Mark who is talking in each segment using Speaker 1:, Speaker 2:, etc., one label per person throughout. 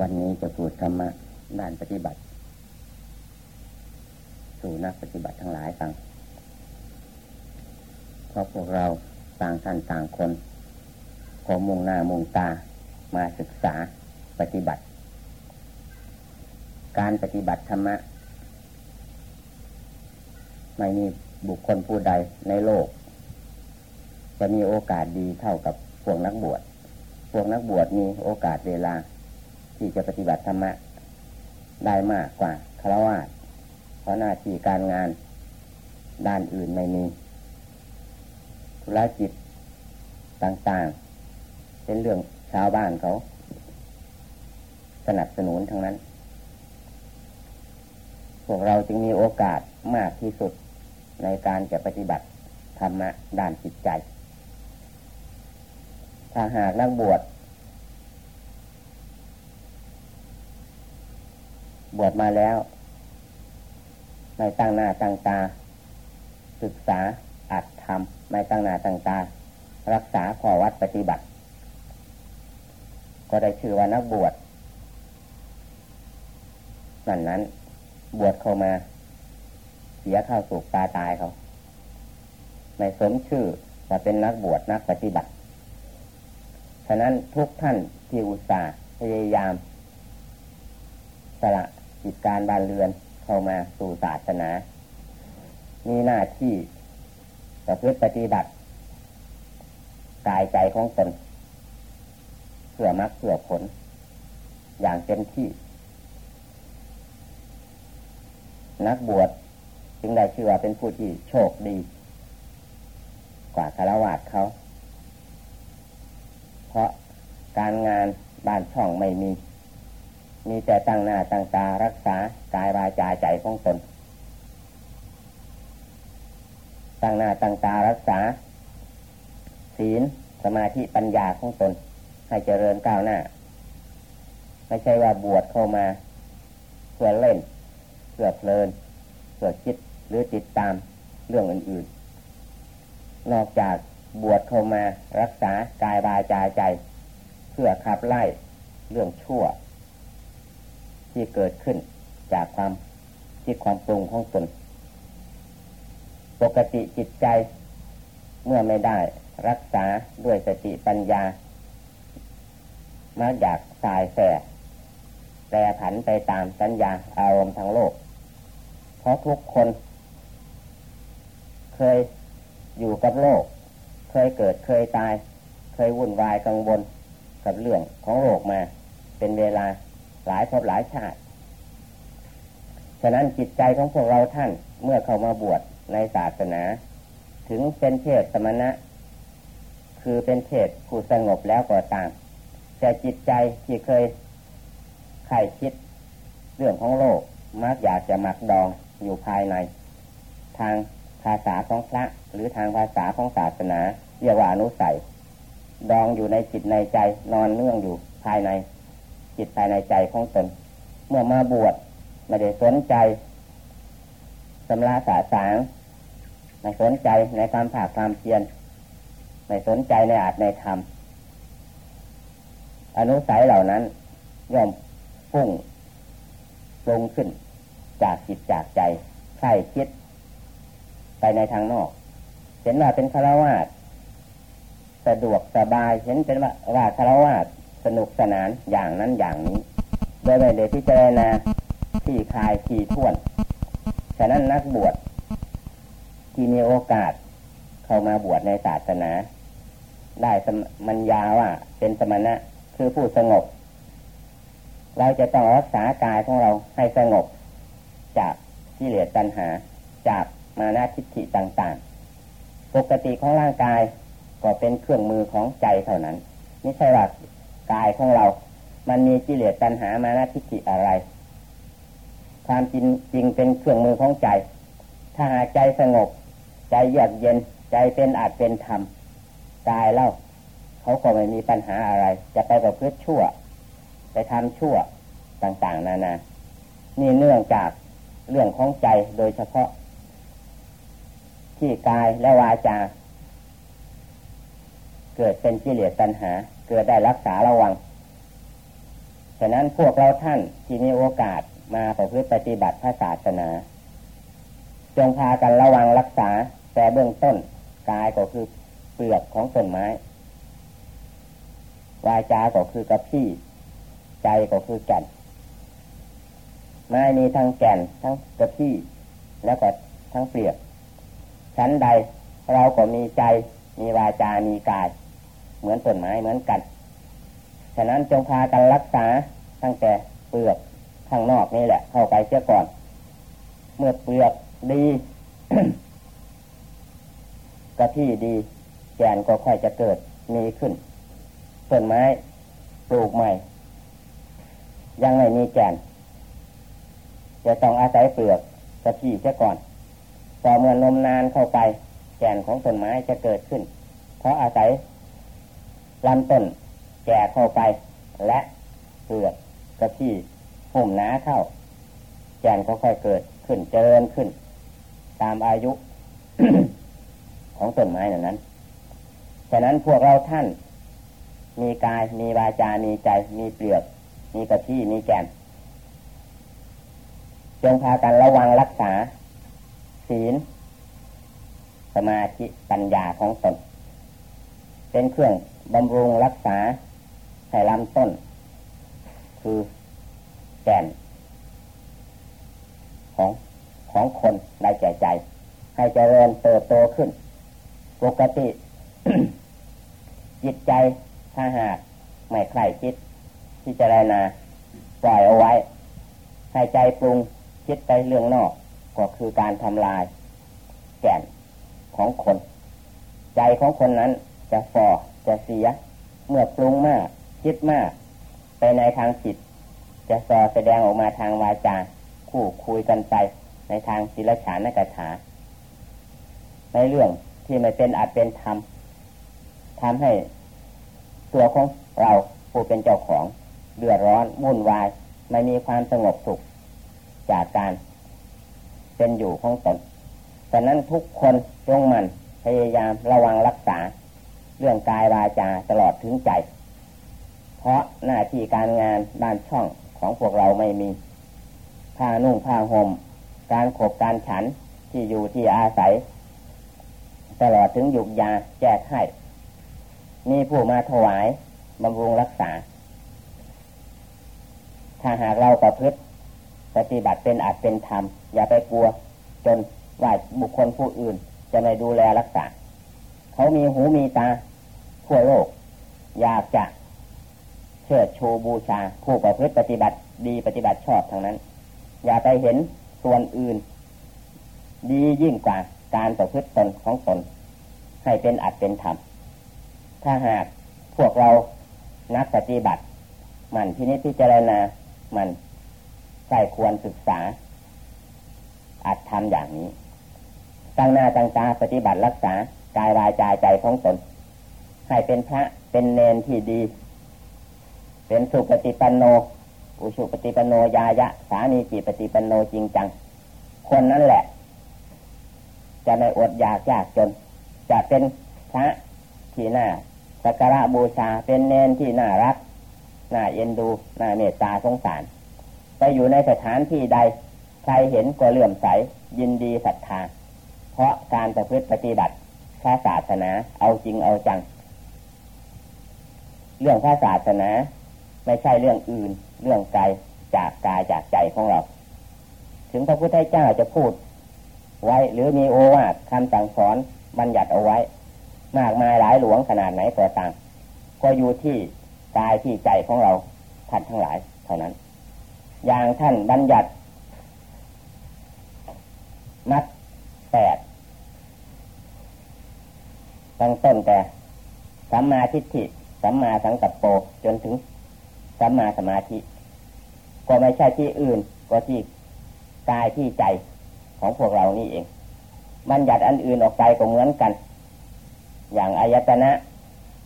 Speaker 1: วันนี้จะพูดธรรมะด้านปฏิบัติ สู่นักปฏิบัติทั้งหลายฟังเพราะพวกเราต่างท่านต่างคนขอมุ่งหน้ามุ่งตามาศึกษาปฏิบัติ การปฏิบัติธรรมะ ไม่มีบุคคลผู้ใดในโลก จะมีโอกาสดีเท่ากับพวกนักบวช พวกนักบวชมีโอกาสเวลา ที่จะปฏิบัติธรรมะ ได้มากกว่าคารวะเพราะหน้าที่การงานด้านอื่นไม่มีธุรกิจต่างๆ เป็นเรื่องชาวบ้านเขา สนับสนุนทั้งนั้น พวกเราจึงมีโอกาสมากที่สุดในการจะปฏิบัติธรรมะด้านจิตใจ ถ้าหากนักบวช บวชมาแล้วไม่ตั้งหน้าตั้งตา ศึกษาอัดทำไม่ตั้งหน้าตั้งตา รักษาข้อวัดปฏิบัติ ก็ได้ชื่อว่านักบวชนั่นนั้น บวชเข้ามา เสียข้าวสุกตาตายเขาไม่สมชื่อว่าเป็นนักบวชนักปฏิบัติ ฉะนั้นทุกท่านที่อุตส่าห์พยายามสละ กิจการบ้านเรือนเข้ามาสู่ศาสนา มีหน้าที่ประพฤติปฏิบัติกายใจของตนเพื่อมรรคเพื่อผล อย่างเต็มที่ นักบวชจึงได้ชื่อว่าเป็นผู้ที่โชคดี กว่าคารวะเขา เพราะการงานบ้านช่องไม่มี มีแต่ตั้งหน้าตั้งตารักษากายวาจาใจของตน ตั้งหน้าตั้งตารักษา ศีลสมาธิปัญญาของตน ให้เจริญก้าวหน้า ไม่ใช่ว่าบวชเข้ามาเพื่อเล่นเพื่อเพลินเพื่อคิดหรือติดตามเรื่องอื่นๆ นอกจากบวชเข้ามารักษากายวาจาใจ เพื่อขับไล่เรื่องชั่ว ที่เกิดขึ้นจากความคิดความปรุงของตนปกติจิตใจเมื่อไม่ได้รักษาด้วยสติปัญญามาอยากสายแสแปรผันไปตามสัญญาอารมณ์ทางโลก เพราะทุกคน เคยอยู่กับโลก เคยเกิดเคยตาย เคยวุ่นวายกังวลกับเรื่องของโลกมา เป็นเวลา หลายภพหลายชาติฉะนั้นจิตใจของพวกเราท่านเมื่อเข้ามาบวชในศาสนา ถึงเป็นเพศสมณะ คือเป็นเพศผู้สงบแล้วก็ตาม แต่จิตใจที่เคยไข่คิดเรื่องของโลกมักอยากจะหมักดองอยู่ภายใน ทางภาษาของพระหรือทางภาษาของศาสนาเรียกว่าอนุสัยดองอยู่ในจิตในใจนอนเนื่องอยู่ภายใน จิตภายในใจของตน เมื่อมาบวชไม่ได้สนใจสำราสาสางไม่สนใจในความผาความเพียรไม่สนใจในอาจในธรรมอนุสัยเหล่านั้น ย่อมพุ่งลงขึ้น จากจิตจากใจใช่คิด ไปในทางนอก เห็นว่าเป็นคารวาสสะดวกสบาย เห็นเป็นว่าว่าคารวาส สนุกสนานอย่างนั้นอย่างนี้โดยไม่ได้พิจารณาที่คลายที่ท่วน ฉะนั้นนักบวชที่มีโอกาสเข้ามาบวชในศาสนา ได้มัญญาว่าเป็นสมณะคือผู้สงบ เราจะต้องรักษากายของเราให้สงบ จากที่เหลือตัณหา จากมานาทิฏฐิต่าง ๆ ปกติของร่างกายก็เป็นเครื่องมือของใจเท่านั้นไม่ใช่ว่า กายของเรา มันมีกิเลสตัณหามานาทิฏฐิอะไร ความจริงจริงเป็นเครื่องมือของใจ ถ้าหาใจสงบ ใจเยือกเย็นใจเป็นอาจเป็นธรรมกายเล่าเขาก็ไม่มีปัญหาอะไร จะไปกับเพื่อชั่ว ไปทำชั่วต่างๆ นานา นี่เนื่องจากเรื่องของใจโดยเฉพาะ ที่กายและวาจา เกิดเป็นกิเลสตัณหา เกิดได้รักษาระวัง ฉะนั้นพวกเราท่านที่มีโอกาสมาประพฤติปฏิบัติพระศาสนา จงพากันระวังรักษาแต่เบื้องต้นกายก็คือเปลือกของต้นไม้ วาจาก็คือกระพี่ใจก็คือแก่นไม้มีทั้งแก่นทั้งกระพี่แล้วก็ทั้งเปลือกชั้นใดเราก็มีใจมีวาจามีกาย เหมือนต้นไม้เหมือนกัน ฉะนั้นจงพากันรักษาตั้งแต่เปลือกข้างนอกนี่แหละ เข้าไปเสียก่อน เมื่อเปลือกดีกระที่ดีแกนก็ค่อยจะเกิดมีขึ้นต้นไม้ปลูกใหม่ ยังไม่มีแกนจะต้องอาศัยเปลือกกระที่เสียก่อนพอเมื่อนมนานเข้าไป แกนของต้นไม้จะเกิดขึ้น เพราะอาศัย ลำต้นแก่เข้าไป และเปลือกกระที่หุ่มหนาเข้า แกนก็ค่อยเกิดขึ้นเจริญขึ้น ตามอายุ ของต้นไม้นั้นฉะนั้นพวกเราท่าน มีกายมีวาจา มีใจ มีเปลือก มีกระที่มีแกนจงพากันระวังรักษา ศีล สมาธิปัญญาของตน เป็นเครื่องบำรุงรักษาให้ลำต้น คือแก่น ของของคนได้แก่ใจ ให้เจริญเติบโตขึ้น ปกติ จิตใจถ้าหากไม่ใคร่คิดที่จะไรนาปล่อยเอาไว้ ให้ใจปรุงคิดไปเรื่องนอก ก็คือการทำลาย แก่นของคน ใจของคนนั้น จะฝ่อจะเสีย เมื่อปรุงมาก คิดมาก ไปในทางจิตจะสอแสดงออกมาทางวาจา คู่คุยกันไป ในทางศิลฉานกถา ในเรื่องที่ไม่เป็นอาจเป็นธรรมทำให้ตัวของเราผู้เป็นเจ้าของเดือดร้อนวุ่นวาย ไม่มีความสงบสุข จากการเป็นอยู่ของตนแต่นั้นทุกคนจงมันพยายามระวังรักษา เรื่องกายวาจาตลอดถึงใจ เพราะหน้าที่การงานด้านช่องของพวกเราไม่มีผ้านุ่งผ้าห่มการขบการฉันที่อยู่ที่อาศัย ตลอดถึงหยุกยาแก้ไขมีผู้มาถวายบำรุงรักษา ถ้าหากเราประพฤติปฏิบัติเป็นอาจเป็นธรรม อย่าไปกลัว จนว่าบุคคลผู้อื่นจะไม่ดูแลรักษา เขามีหูมีตา ทั่วโลก อยากจะเชิดชูบูชา ผู้ประพฤติปฏิบัติดีปฏิบัติชอบทางนั้น อย่าไปเห็นส่วนอื่น ดียิ่งกว่าการประพฤติตนของตนให้เป็นอัดเป็นธรรมถ้าหากพวกเรานักปฏิบัติ มันที่นี้พิจารณามันใส่ควรศึกษา อัดทำอย่างนี้ตั้งหน้าตั้งตาปฏิบัติรักษากายวายใจใจของตน ให้เป็นพระเป็นเนนที่ดี เป็นสุปฏิปันโน อุชุปฏิปันโนยายะ สามีจิปฏิปันโนจริงจัง คนนั้นแหละ จะไม่อดอยากยากจน จะเป็นพระที่น่าสักการะบูชาเป็นเนนที่น่ารักน่าเอ็นดูน่าเมตตาสงสารไปอยู่ในสถานที่ใด ใครเห็นก็เลื่อมใส ยินดีศรัทธาเพราะการประพฤติปฏิบัติพระศาสนาเอาจริงเอาจัง เรื่องพระศาสนา ไม่ใช่เรื่องอื่น เรื่องไกลจากกายจากใจของเรา ถึงพระพุทธเจ้าจะพูด ไว้หรือมีโอวาทคำสั่งสอนบัญญัติเอาไว้ มากมายหลายหลวงขนาดไหนก็ตามก็อยู่ที่กายที่ใจของเราท่านทั้งหลายเท่านั้น อย่างท่านบัญญัตินัดแปดตั้งต้นแต่สัมมาทิฏฐิ สัมมาสังกัปโปจนถึงสัมมาสมาธิ ก็ไม่ใช่ที่อื่นก็ที่กายที่ใจของพวกเรานี่เอง บัญญัติอันอื่นออกไปก็เหมือนกัน อย่างอายตนะ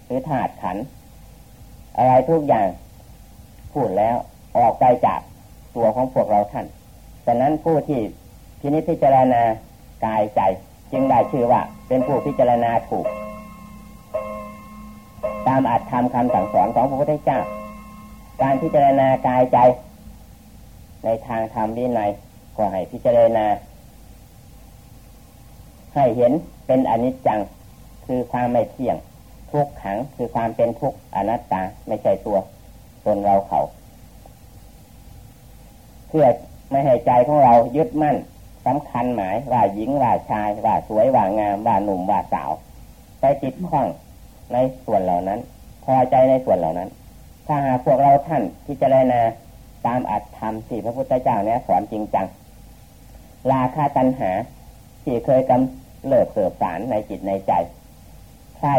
Speaker 1: หรือธาตุขัน อะไรทุกอย่างพูดแล้วออกไปจากตัวของพวกเราท่านฉะนั้นผู้ที่พินิจพิจารณากายใจ จึงได้ชื่อว่าเป็นผู้พิจารณาถูก ตามอัตธรรมคำสั่งสอนของพระพุทธเจ้า การพิจารณากายใจ ในทางธรรมวินัยก็ให้พิจารณา ให้เห็นเป็นอนิจจังคือความไม่เที่ยง ทุกขังคือความเป็นทุกข์อนัตตาไม่ใช่ตัวตนเราเขา เพื่อไม่ให้ใจของเรายึดมั่นสำคัญหมายว่าหญิงว่าชายว่าสวยว่างามว่าหนุ่มว่าสาวไปติดข้อง ในส่วนเหล่านั้น พอใจในส่วนเหล่านั้น ถ้าหากพวกเราท่านพิจารณาตามอัตธรรมที่พระพุทธเจ้าเนี่ยสอนจริงจังลาคาตัญหา ที่เคยกำเลิดเสืบสารในจิตในใจ ใช่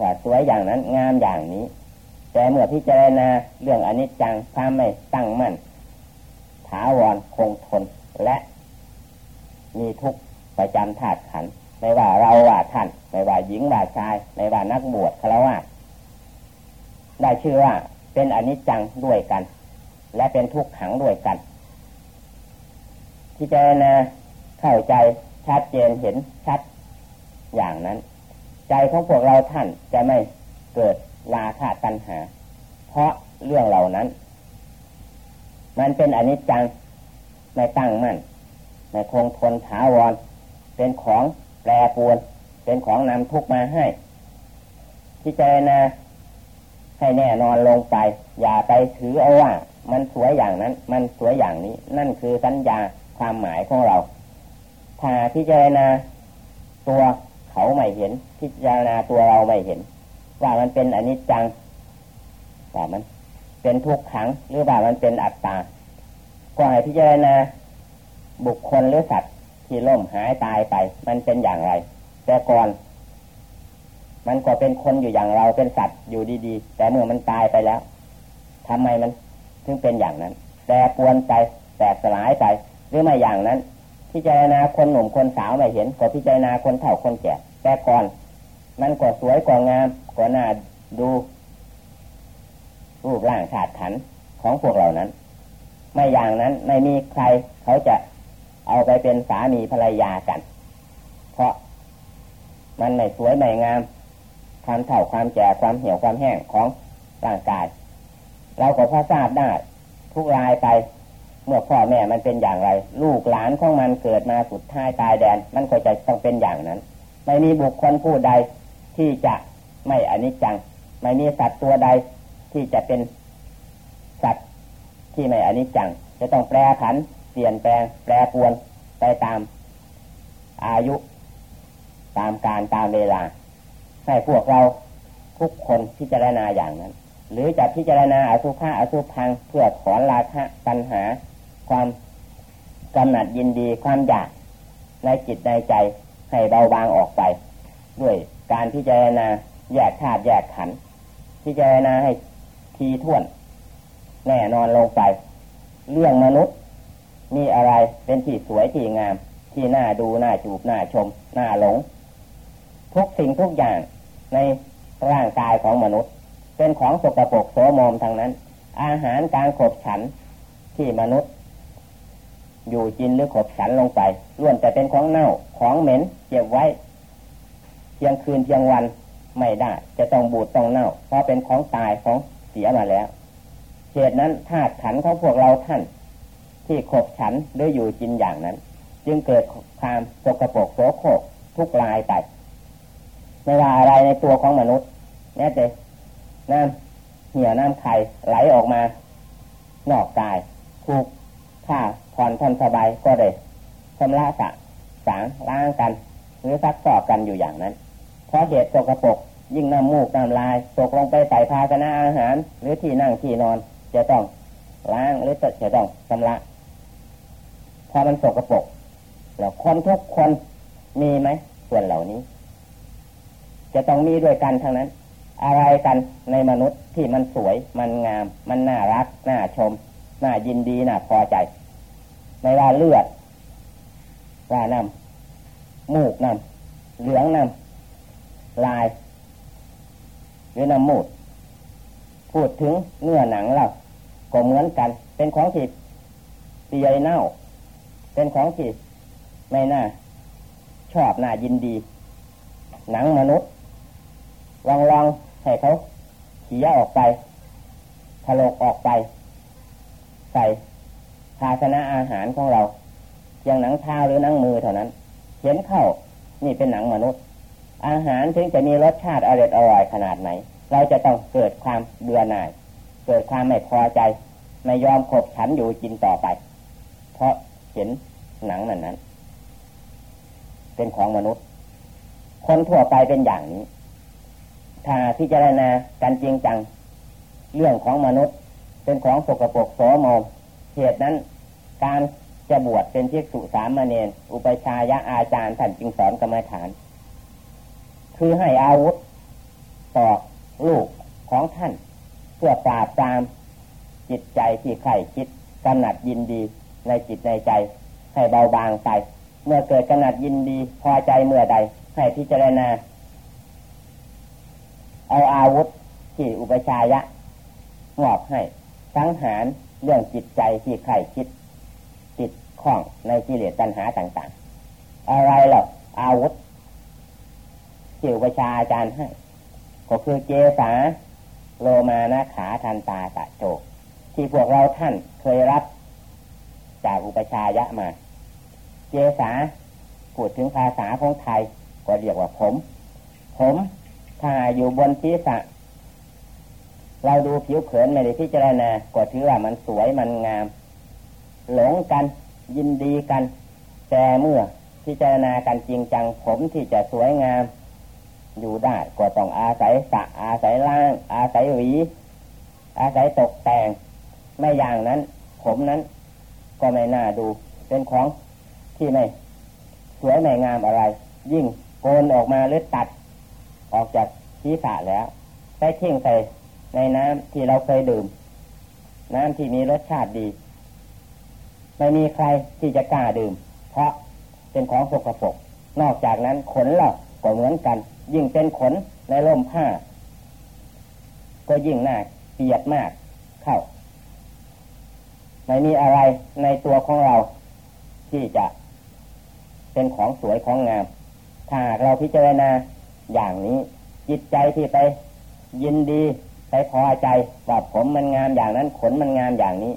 Speaker 1: ว่าสวยอย่างนั้นงามอย่างนี้ แต่เมื่อพิจารณาเรื่องอนิจจังความไม่ตั้งมั่นถาวรคงทนและมีทุกข์ประจำธาตุขันไม่ว่าเราว่าท่าน หญิงว่าชายไม่ว่านักบวชฆรวาสได้ชื่อว่าเป็นอนิจจังด้วยกัน และเป็นทุกขังด้วยกัน ที่เจนะเข้าใจชัดเจนเห็นชัดอย่างนั้น ใจของพวกเราท่านจะไม่เกิดราคะตัณหา เพราะเรื่องเหล่านั้น มันเป็นอนิจจังไม่ตั้งมั่นในคงทนถาวร เป็นของแปรปวน เป็นของนำทุกมาให้ที่เจนะให้แน่นอนลงไป อย่าไปถือเอาว่า มันสวยอย่างนั้น มันสวยอย่างนี้ นั่นคือสัญญาความหมายของเรา ถ้าพิจารณาตัวเขาไม่เห็น พิจารณาตัวเราไม่เห็น ว่ามันเป็นอนิจจังว่ามัน เป็นทุกขังหรือว่ามันเป็นอัตตาก็ให้พิจารณาบุคคลหรือสัตว์ที่ล่มหายตายไป มันเป็นอย่างไร แต่ก่อน มันก็เป็นคนอยู่อย่างเราเป็นสัตว์อยู่ดีๆ แต่เมื่อมันตายไปแล้วทำไมมันถึงเป็นอย่างนั้น แต่ปวนไปแตกสลายไปหรือไม่อย่างนั้น พิจารณาคนหนุ่มคนสาวไม่เห็นก็พิจารณาคนเฒ่าคนแก่แต่ก่อนมันก็สวยกว่างามกว่าน่าดูรูปร่างขาดขันของพวกเรานั้น ไม่อย่างนั้นไม่มีใครเขาจะเอาไปเป็นสามีภรรยากัน เพราะ มันไม่สวยไม่งาม ความเฒ่าความแก่ความเหี่ยวความแห้งของร่างกาย เราก็พอทราบได้ ทุกรายไปเมื่อพ่อแม่มันเป็นอย่างไร ลูกหลานของมันเกิดมาสุดท้ายตายแดน มันก็จะต้องเป็นอย่างนั้น ไม่มีบุคคลผู้ใดที่จะไม่อนิจจัง ไม่มีสัตว์ตัวใดที่จะเป็นสัตว์ที่ไม่อนิจจัง จะต้องแปรผันเปลี่ยนแปลงแปรปวนไปตามอายุ ตามการตามเวลา ให้พวกเราทุกคนพิจารณาอย่างนั้น หรือจะพิจารณาอสุภะอสุพังเพื่อถอนราคะปัญหา ความกำหนัดยินดีความอยากในจิตในใจให้เบาบางออกไป ด้วยการพิจารณาแยกธาตุแยกขันธ์พิจารณาให้ทีท่วน แน่นอนลงไป เรื่องมนุษย์มีอะไรเป็นที่สวยที่งาม ที่น่าดูน่าจูบน่าชมน่าหลง ทุกสิ่งทุกอย่างในร่างกายของมนุษย์ เป็นของสกปรกโสมมทางนั้น อาหารการขบฉันที่มนุษย์ อยู่กินหรือขบฉันลงไปล้วนแต่เป็นของเน่าของเหม็นเก็บไว้เพียงคืนเพียงวันไม่ได้ จะต้องบูดต้องเน่า เพราะเป็นของตายของเสียมาแล้วเหตุนั้นธาตุขันของพวกเราท่าน ที่ขบฉันหรืออยู่กินอย่างนั้น จึงเกิดความสกปรกโสโครกทุกลายไป ไม่ว่าอะไรในตัวของมนุษย์แม้แต่น้ำเหี่ยวน้ำไข่ไหลออกมา นอกกายถูกถ้าผ่อนทนสบายก็ได้ชำระสะสางล้างกัน หรือซักซอกกันอยู่อย่างนั้น เพราะเหตุสกปรกยิ่งน้ำมูกน้ำลายตกลงไปใส่ภาชนะอาหาร หรือที่นั่งที่นอน จะต้องล้างหรือจะต้องชำระพอมันสกปรกแล้วคนทุกคนมีไหมส่วนเหล่านี้ จะต้องมีด้วยกันทั้งนั้น อะไรกันในมนุษย์ที่มันสวย มันงาม มันน่ารัก น่าชม น่ายินดี น่าพอใจไม่ว่าเลือดว่าน้ำมูกน้ำเหลืองน้ำลาย หรือน้ำมูด พูดถึงเนื้อหนังเราก็เหมือนกัน เป็นของที่เปียเน่า เป็นของที่ไม่น่าชอบน่ายินดี หนังมนุษย์ ลองลองให้เขาเขี่ยออกไปถลกออกไป ใส่ภาชนะอาหารของเราอย่างหนังเท้าหรือหนังมือเท่านั้น เห็นเข้านี่เป็นหนังมนุษย์ อาหารถึงจะมีรสชาติอร่อยอร่อยขนาดไหน เราจะต้องเกิดความเบื่อหน่าย เกิดความไม่พอใจ ไม่ยอมขบฉันอยู่กินต่อไป เพราะเห็นหนังมันนั้น เป็นของมนุษย์ คนทั่วไปเป็นอย่างนี้ ถ้าพิจารณาการจริงจัง เรื่องของมนุษย์ เป็นของสกปรกโสมมเหตุนั้น การจะบวชเป็นภิกษุสามเณรอุปชายะอาจารย์ท่านจึงสอนกรรมฐาน คือให้อาวุธต่อลูกของท่าน เพื่อปราบตามจิตใจที่ใครคิดกำหนัดยินดีในจิตในใจ ให้เบาบางไป เมื่อเกิดกำหนัดยินดีพอใจเมื่อใด ให้พิจารณา เอาอาวุธที่อุปชายะมอบให้สังหารเรื่องจิตใจที่ใครคิด ติดข้องในกิเลสตัณหาต่างๆ อะไรหรออาวุธที่อุปชาอาจารย์ให้ ก็คือเจสาโลมานะขาทันตาตะโจกที่พวกเราท่านเคยรับ จากอุปชายะมา เจสาพูดถึงภาษาของไทยก็เรียกว่าผม ผม ถ้าอยู่บนศีรษะ เราดูผิวเผินไม่ได้พิจารณาก็ถือว่ามันสวยมันงาม หลงกันยินดีกัน แต่เมื่อพิจารณากันจริงจังผมที่จะสวยงาม อยู่ได้ก็ต้องอาศัยสะอาศัยล่าง อาศัยหวี อาศัยตกแต่ง ไม่อย่างนั้น ผมนั้นก็ไม่น่าดู เป็นของที่ไม่สวยไม่งามอะไร ยิ่งโกนออกมาหรือตัด ออกจากศีรษะแล้วไปทิ้งใส่ในน้ำที่เราเคยดื่ม น้ำที่มีรสชาติดี ไม่มีใครที่จะกล้าดื่ม เพราะเป็นของสกปรกนอกจากนั้นขนเราก็เหมือนกัน ยิ่งเป็นขนในร่มผ้า ก็ยิ่งหน่าเกลียดมากเข้าไม่มีอะไรในตัวของเรา ที่จะเป็นของสวยของงาม ถ้าเราพิจารณา อย่างนี้ จิตใจที่ไปยินดีไปพอใจว่าผมมันงามอย่างนั้นขนมันงามอย่างนี้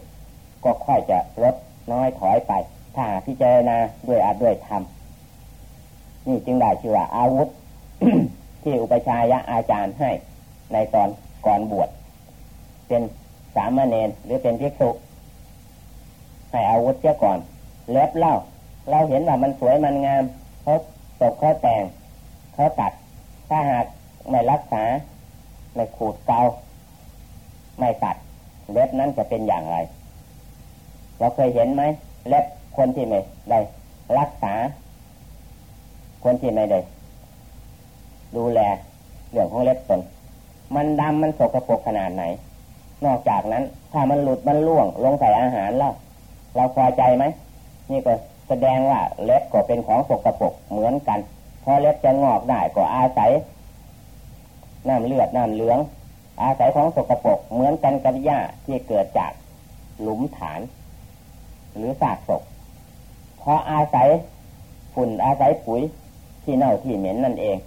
Speaker 1: ก็ค่อยจะลดน้อยถอยไป ถ้าพิจารณาด้วยอาด้วยธรรมนี่จึงได้ชื่อว่าอาวุธ ที่อุปชายะอาจารย์ให้ ในตอนก่อนบวชเป็นสามเณรหรือเป็นภิกษุให้อาวุธเจ้าก่อน เล็บเล่า เราเห็นว่ามันสวยมันงามเขาตกเขาแต่งเขาตัด ถ้าหากไม่รักษาไม่ขูดเกาไม่ตัดเล็บนั้นจะเป็นอย่างไร เราเคยเห็นไหมเล็บคนที่ไม่ได้รักษา คนที่ไม่ได้ดูแลเรื่องของเล็บตน มันดำมันสกปรกขนาดไหน นอกจากนั้น ถ้ามันหลุดมันล่วง ลงใส่อาหารแล้วเราพอใจไหมนี่ก็แสดงว่าเล็บก็เป็นของสกปรกเหมือนกัน พอเล็บจะงอกได้ก็อาศัยน้ำเลือดน้ำเหลือง อาศัยของสกปรกเหมือนกันกับหญ้าที่เกิดจากหลุมฐาน หรือสากศพพออาศัยฝุ่นอาศัยปุ๋ยที่เน่าที่เหม็นนั่นเอง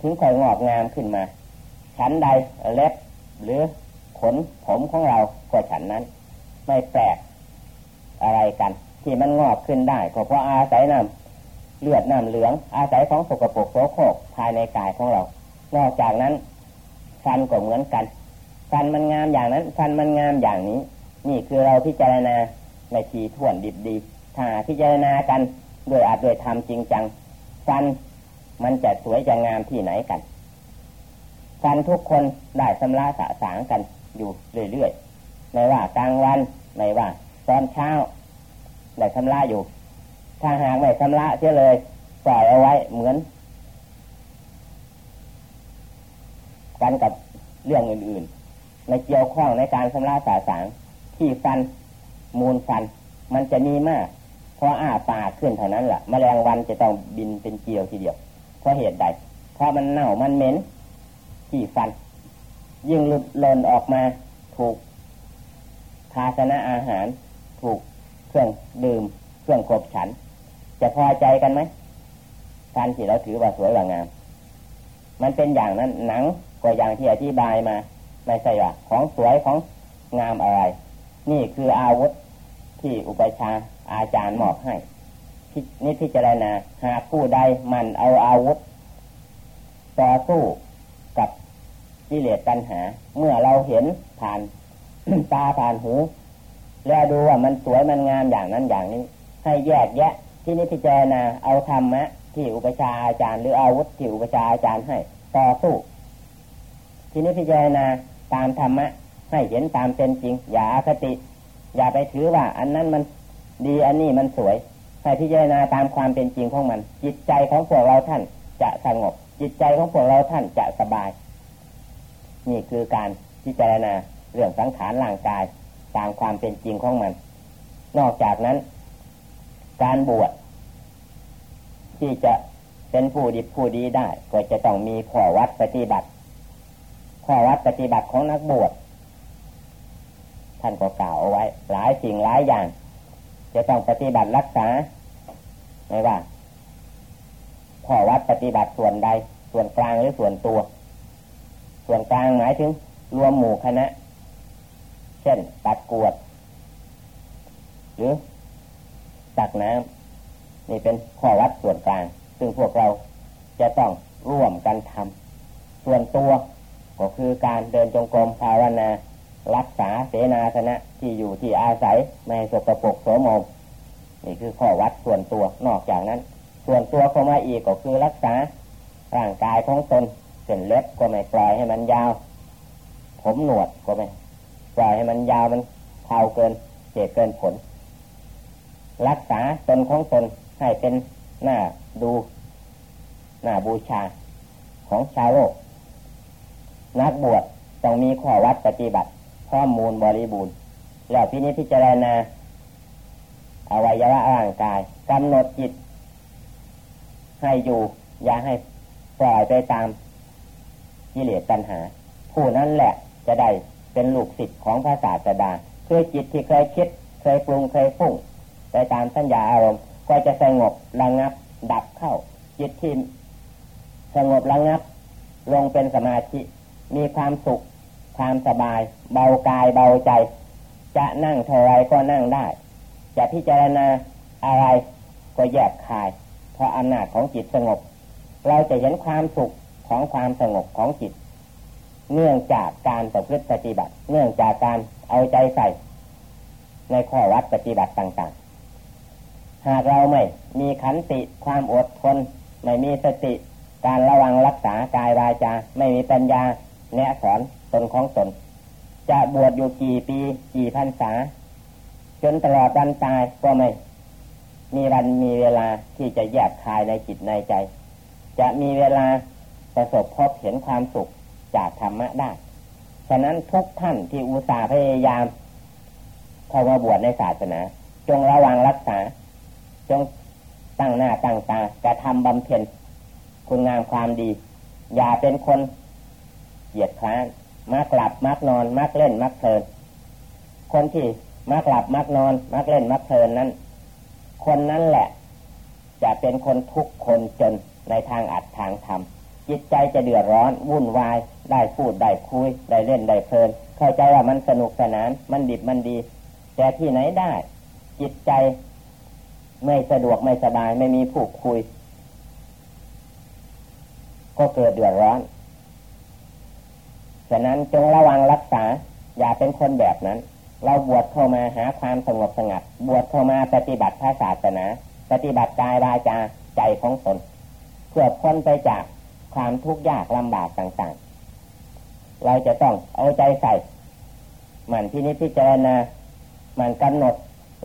Speaker 1: ถึงค่อยงอกงามขึ้นมา ชั้นใดเล็บหรือขนผมของเราก็ฉันนั้น ไม่แปลกอะไรกัน ที่มันงอกขึ้นได้ก็เพราะอาศัยน้ำ เลือดน้ำเหลือง อาศัยของสกปรกโสโครกภายในกายของเรา นอกจากนั้น ฟันก็เหมือนกัน ฟันมันงามอย่างนั้น ฟันมันงามอย่างนี้ นี่คือเราพิจารณาในทีท่วนดิบดี ถ้าพิจารณากันด้วยอาจด้วยธรรมจริงจัง ฟันมันจะสวยจะงามที่ไหนกัน ฟันทุกคนได้สำระสะสางกันอยู่เรื่อยๆไม่ว่ากลางวันไม่ว่าตอนเช้าได้ชำระอยู่ ถ้าหากไม่ชำระเสียเลยปล่อยเอาไว้เหมือน กันกับเรื่องอื่นๆในเกี่ยวข้องในการชำระสาสางที่ฟันมูลฟัน มันจะมีมากเพราะอ้าปากขึ้นเท่านั้นแหละมแมลงวันจะต้องบินเป็นเกลียวทีเดียวเพราะเหตุใด เพราะมันเน่ามันเหม็นที่ฟัน ยิ่งหลุดหล่นออกมาถูกภาชนะอาหาร ถูกเครื่องดื่ม เครื่องกบฉัน จะพอใจกันไหมฟันที่เราถือว่าสวยว่างาม มันเป็นอย่างนั้นหนังก็อย่างที่อธิบายมา ไม่ใช่ว่าของสวยของงามอะไร นี่คืออาวุธที่อุปชาอาจารย์มอบให้นี่พิจารณาหากผู้ใดมันเอาอาวุธ ต่อสู้กับกิเลสตัณหา เมื่อเราเห็นผ่านตาผ่านหู แล้วดูว่ามันสวยมันงามอย่างนั้นอย่างนี้ ให้แยกแยะ ที่นี้พิจารณาเอาธรรมะที่อุปชาอาจารย์ หรืออาวุธที่อุปชาอาจารย์ให้ต่อสู้ที่นี้พิจารณาตามธรรมะให้เห็นตามเป็นจริง อย่าอคติ อย่าไปถือว่า อันนั้นมันดีอันนี้มันสวยให้พิจารณาตามความเป็นจริงของมัน จิตใจของพวกเราท่านจะสงบ จิตใจของพวกเราท่านจะสบาย นี่คือการพิจารณาเรื่องสังขารร่างกายตามความเป็นจริงของมัน นอกจากนั้น การบวชที่จะเป็นผู้ดีผู้ดีได้ ก็จะต้องมีข้อวัดปฏิบัติ ข้อวัดปฏิบัติของนักบวชท่านก็กล่าวเอาไว้ หลายสิ่งหลายอย่าง จะต้องปฏิบัติรักษา ไม่ว่า ข้อวัดปฏิบัติส่วนใด ส่วนกลางหรือส่วนตัว ส่วนกลางหมายถึง รวมหมู่คณะ เช่นตัดกวด หรือ ตักน้ำนี่เป็นข้อวัดส่วนกลาง ซึ่งพวกเราจะต้องร่วมกันทำส่วนตัวก็คือการเดินจงกรมภาวนา รักษาเสนาสนะที่อยู่ที่อาศัยไม่สกปรกโสมมนี่คือข้อวัดส่วนตัวนอกจากนั้น ส่วนตัวเข้ามาอีกก็คือรักษาร่างกายของตนเส้นเล็บก็ไม่ปล่อยให้มันยาว ผมหนวดก็ไม่ปล่อยให้มันยาวมันเท่าเกินเหตุเกินผล รักษาตนของตนให้เป็นหน้าดูหน้าบูชาของชาวโลก นักบวชต้องมีข้อวัดปฏิบัติข้อมูลบริบูรณ์แล้วพินิจพิจารณาอวัยวะร่างกายกำหนดจิต ให้อยู่ อย่าให้ปล่อยไปตามกิเลสตัณหา ผู้นั้นแหละจะได้เป็นลูกศิษย์ของพระศาสดาคือจิตที่เคยคิด เคยปรุงเคยฟุ้ง ไปตามสัญญาอารมณ์ ก็จะสงบระงับ ดับเข้า จิตที่สงบระงับ ลงเป็นสมาธิ มีความสุข ความสบาย เบากายเบาใจ จะนั่งเท่าไรก็นั่งได้ จะพิจารณาอะไรก็แยกคาย เพราะอำนาจของจิตสงบ เราจะเห็นความสุขของความสงบของจิต เนื่องจากการประพฤติปฏิบัติ เนื่องจากการเอาใจใส่ ในข้อวัดปฏิบัติต่างๆ หากเราไม่มีขันติความอดทน ไม่มีสติ การระวังรักษากายวาจา ไม่มีปัญญาแนะสอนตนของตน จะบวชอยู่กี่ปีกี่พรรษา จนตลอดวันตายก็ไม่ มีวันมีเวลาที่จะแยกคายในจิตในใจ จะมีเวลาประสบพบเห็นความสุขจากธรรมะได้ ฉะนั้นทุกท่านที่อุตส่าห์พยายามเข้ามาบวชในศาสนา จงระวังรักษา จงตั้งหน้าตั้งตากระทำบำเพ็ญคุณงามความดี อย่าเป็นคนเหยียดคร้านมักหลับมักนอน มักเล่นมักเพลินคนที่มักหลับมักนอน มักเล่นมักเพลินนั้น คนนั้นแหละ จะเป็นคนทุกคนจนในทางอัดทางทำจิตใจจะเดือดร้อนวุ่นวาย ได้พูดได้คุย ได้เล่นได้เพลิน เข้าใจว่ามันสนุกสนาน มันดิบมันดี แต่ที่ไหนได้ จิตใจ ไม่สะดวกไม่สบายไม่มีผู้คุย ก็เกิดเดือดร้อน ฉะนั้นจงระวังรักษา อย่าเป็นคนแบบนั้น เราบวชเข้ามาหาความสงบสงัด บวชเข้ามาปฏิบัติพระศาสนา ปฏิบัติกายวาจาใจของตนเพื่อพ้นไปจากความทุกข์ยากลำบากต่างๆ เราจะต้องเอาใจใส่หมั่นที่นิพพิจารณาหมั่นกำหนด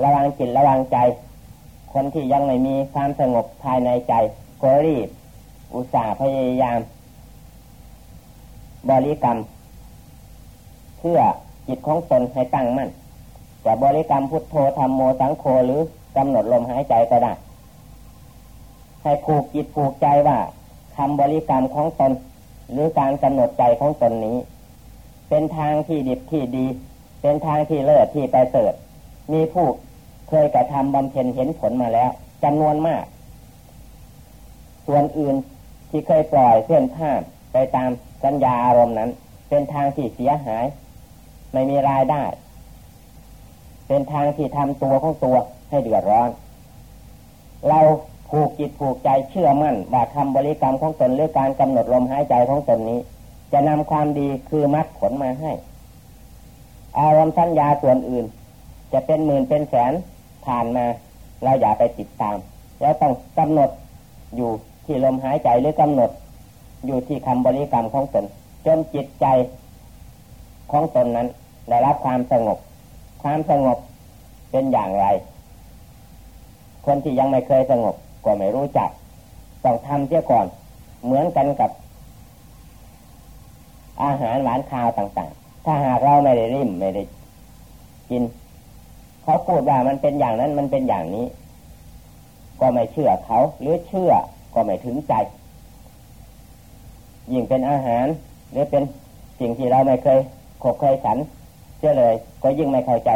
Speaker 1: ระวังจิตระวังใจ คนที่ยังไม่มีความสงบภายในใจก็รีบ อุตส่าห์พยายาม บริกรรม เพื่อจิตของตนให้ตั้งมั่นจะบริกรรมพุทโธธรรมโมสังโฆหรือกำหนดลมหายใจก็ได้ ให้ผูกจิตผูกใจว่าคำบริกรรมของตน หรือการกำหนดใจของตนนี้ เป็นทางที่ดีที่ดี เป็นทางที่เลิศที่ไปเสริฐมีผู้ เคยกระทำบำเพ็ญเห็นผลมาแล้วจำนวนมาก ส่วนอื่นที่เคยปล่อยเพื่อนข้ามไปตามสัญญาอารมณ์นั้น เป็นทางที่เสียหายไไม่มีรายได้ เป็นทางที่ทำตัวของตัวให้เดือดร้อน เราผูกจิตผูกใจเชื่อมั่นว่าคำบริกรรมของตนหรือการกำหนดลมหายใจของตนนี้ จะนำความดีคือมัดผลมาให้ อารมณ์สัญญาส่วนอื่น จะเป็นหมื่นเป็นแสน ผ่านมาเราอย่าไปติดตามแล้วต้องกำหนดอยู่ที่ลมหายใจหรือกำหนด อยู่ที่คำบริกรรมของตนจนจิตใจของตนนั้นได้รับความสงบ ความสงบเป็นอย่างไร คนที่ยังไม่เคยสงบก็ไม่รู้จัก ต้องทำเสียก่อน เหมือนกันกับ อาหารหวานข้าวต่าง ๆ ถ้าหากเราไม่ได้ริมไม่ได้กิน เขาพูดว่ามันเป็นอย่างนั้นมันเป็นอย่างนี้ ก็ไม่เชื่อเขาหรือเชื่อก็ไม่ถึงใจ ยิ่งเป็นอาหาร หรือเป็นสิ่งที่เราไม่เคยขบเคยฉันเชื่อเลย ก็ยิ่งไม่เข้าใจ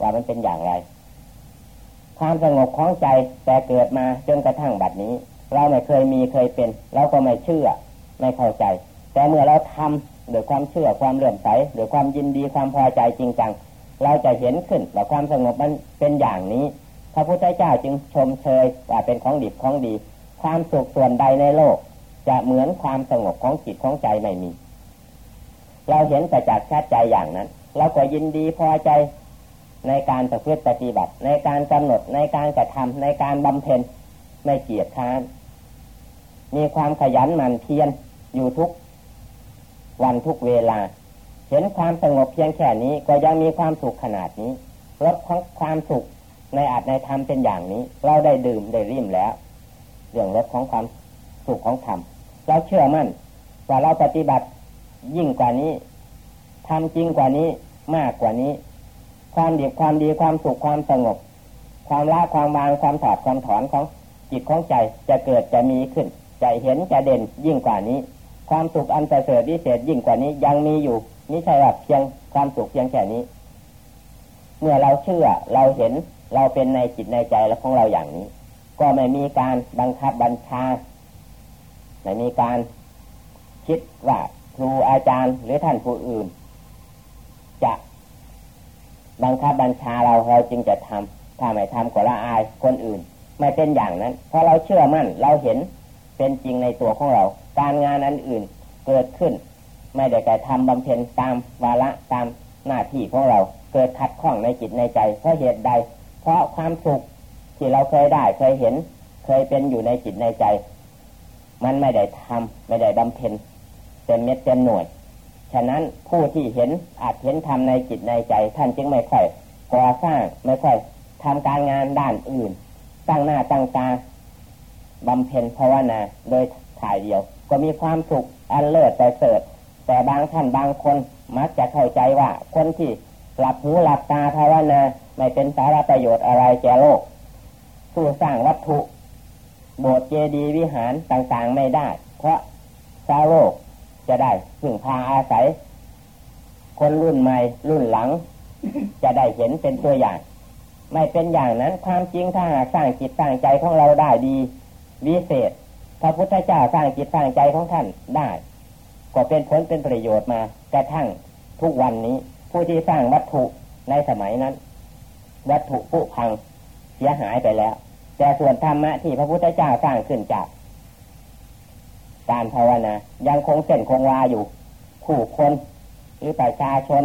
Speaker 1: ว่ามันเป็นอย่างไร ความสงบของใจแต่เกิดมาจนกระทั่งบัดนี้ เราไม่เคยมีเคยเป็น เราก็ไม่เชื่อ ไม่เข้าใจ แต่เมื่อเราทำด้วยความเชื่อความเลื่อมใสด้วยความยินดีความพอใจจริงจัง เราจะเห็นขึ้นว่าความสงบมันเป็นอย่างนี้พระพุทธเจ้าจึงชมเชยว่าเป็นของดีของดี ความสุขส่วนใดในโลก จะเหมือนความสงบของจิตของใจไม่มี เราเห็นแต่จากชัดใจอย่างนั้น เราก็ยินดีพอใจในการประพฤติปฏิบัติ ในการกำหนดในการกระทำในการบำเพ็ญไม่เกียจค้านมีความขยันหมั่นเพียรอยู่ทุกวันทุกเวลา ห็นความสงบเพียงแค่นี้ก็ยังมีความสุขขนาดนี้ลดของความสุขในอาจในธรรมเป็นอย่างนี้ เราได้ดื่มได้ริมแล้ว เรื่องลดของความสุขของธรรมเราเชื่อมั่นว่าเราปฏิบัติยิ่งกว่านี้ทำจริงกว่านี้มากกว่านี้ ความดีความดีความสุขความสงบ ความละความวางความถอดความถอนของจิตของใจจะเกิดจะมีขึ้น จะเห็นจะเด่นยิ่งกว่านี้ ความสุขอันประเสริฐวิเศษยิ่งกว่านี้ยังมีอยู่ นี่ใช่ว่าเพียงความสุขเพียงแค่นี้ เมื่อเราเชื่อเราเห็นเราเป็นในจิตในใจและของเราอย่างนี้ ก็ไม่มีการบังคับบัญชาไม่มีการคิดว่าครูอาจารย์หรือท่านผู้อื่น จะบังคับบัญชาเราเราจึงจะทำถ้าไม่ทำก็ละอายคนอื่น ไม่เป็นอย่างนั้น เพราะเราเชื่อมั่นเราเห็นเป็นจริงในตัวของเรา การงานอันอื่นเกิดขึ้น ไม่ได้แต่ทำบำเพ็ญตามวาระตามหน้าที่ของเราเกิดขัดข้องในจิตในใจ เพราะเหตุใด เพราะความสุขที่เราเคยได้เคยเห็น เคยเป็นอยู่ในจิตในใจ มันไม่ได้ทำไม่ได้บำเพ็ญเต็มเม็ดเต็มหน่วย ฉะนั้นผู้ที่เห็นอาจเห็นทำในจิตในใจ ท่านจึงไม่ค่อยก่อสร้างไม่ค่อยทำการงานด้านอื่น ตั้งหน้าตั้งตาบำเพ็ญภาวนาโดยถ่ายเดียว ก็มีความสุขอันเลิศแต่เสด แต่บางท่านบางคนมักจะเข้าใจว่า คนที่หลับหูหลับตาภาวนาไม่เป็นสาระประโยชน์อะไรแก่โลกสู้สร้างวัตถุ โบสถ์เจดีย์วิหารต่างๆไม่ได้ เพราะชาวโลกจะได้พึ่งพาอาศัย คนรุ่นใหม่รุ่นหลัง จะได้เห็นเป็นตัวอย่าง ไม่เป็นอย่างนั้นความจริงถ้าหากสร้างจิตสร้างใจของเราได้ดีวิเศษพระพุทธเจ้าสร้างจิตสร้างใจของท่านได้ ก็เป็นผลเป็นประโยชน์มากระทั่งทุกวันนี้ ผู้ที่สร้างวัตถุในสมัยนั้น วัตถุผุพังเสียหายไปแล้ว แต่ส่วนธรรมะที่พระพุทธเจ้าสร้างขึ้นจาก การภาวนายังคงเส้นคงวาอยู่ ผู้คนหรือประชาชน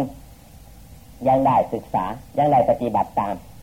Speaker 1: ยังได้ศึกษายังได้ปฏิบัติตาม